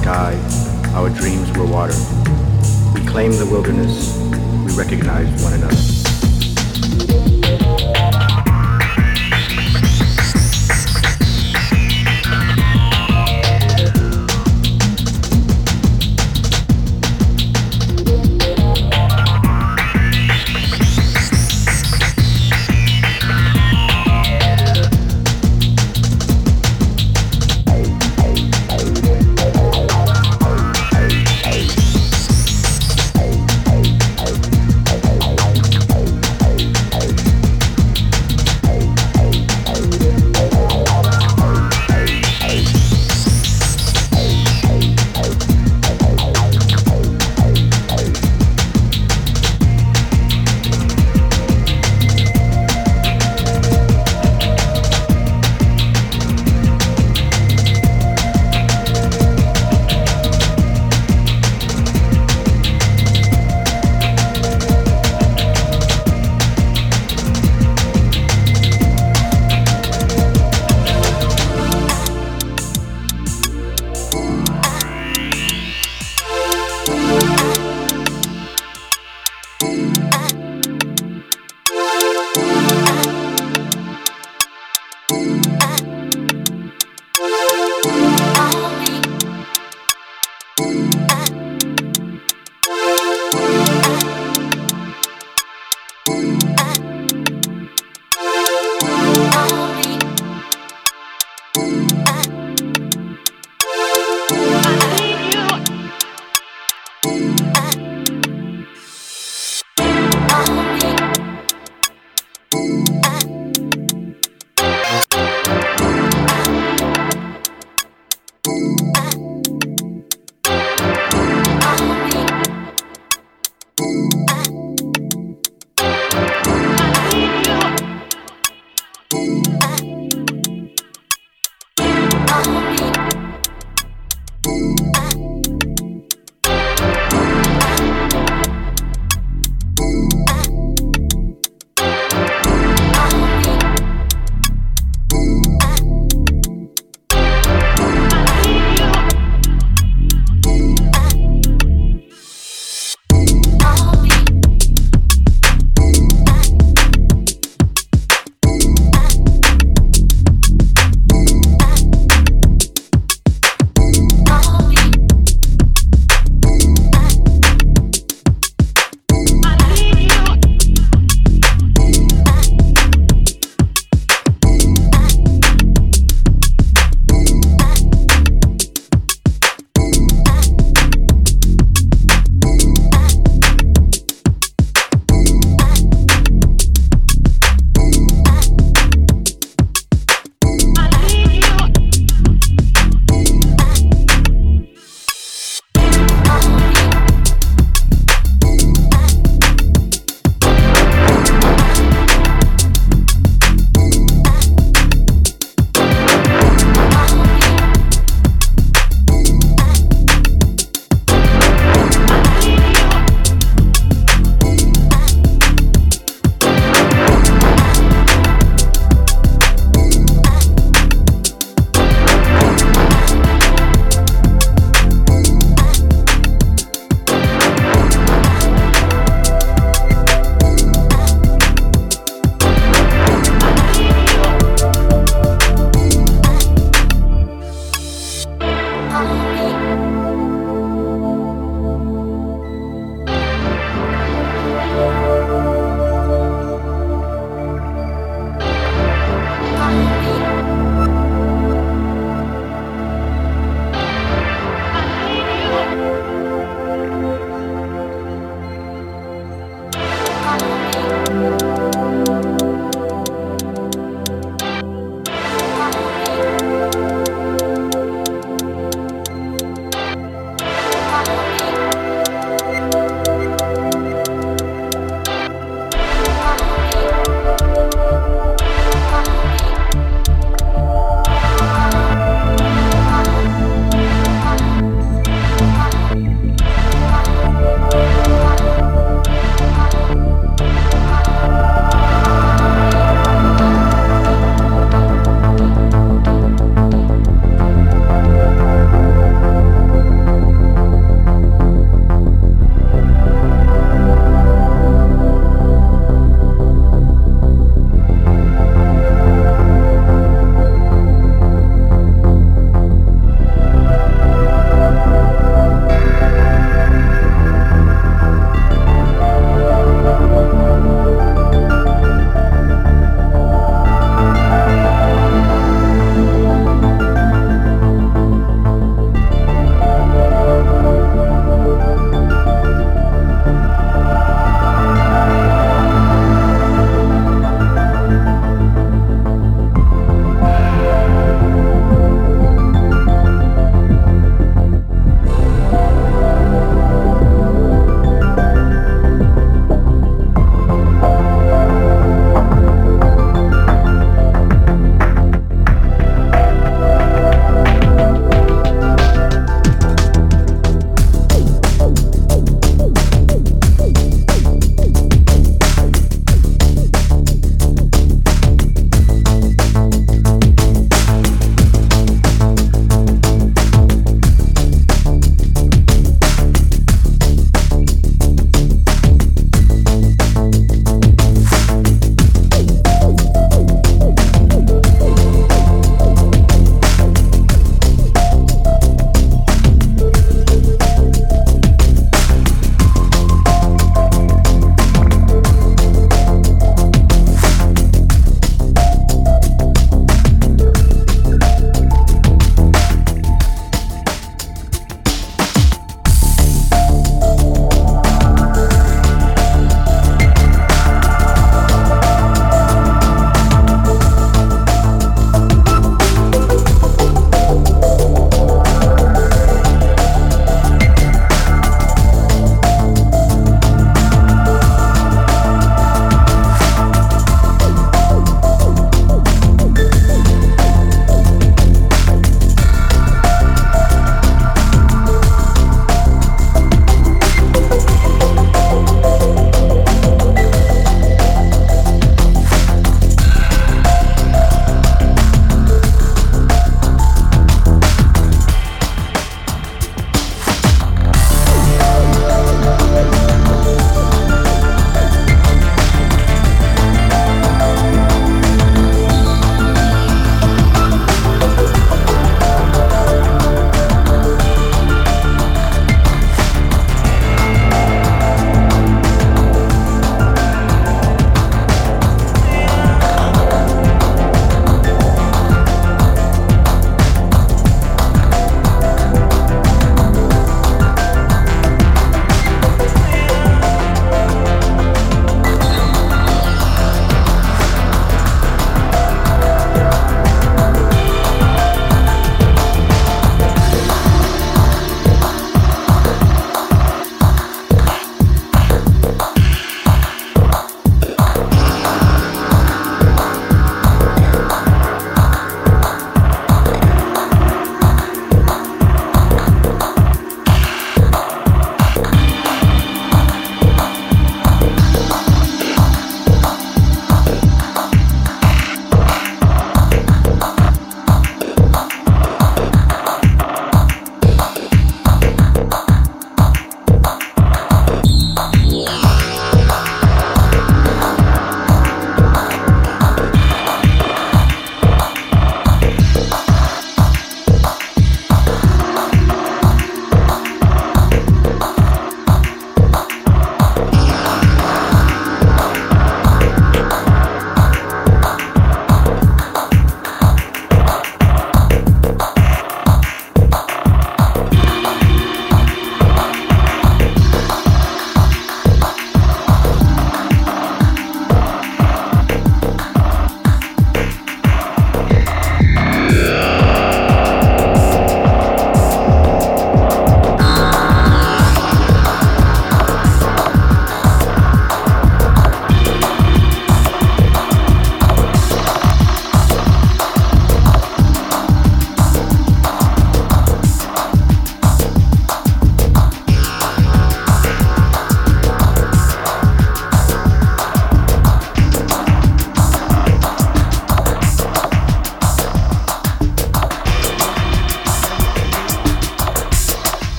sky, our dreams were water. We claimed the wilderness, we recognized one another.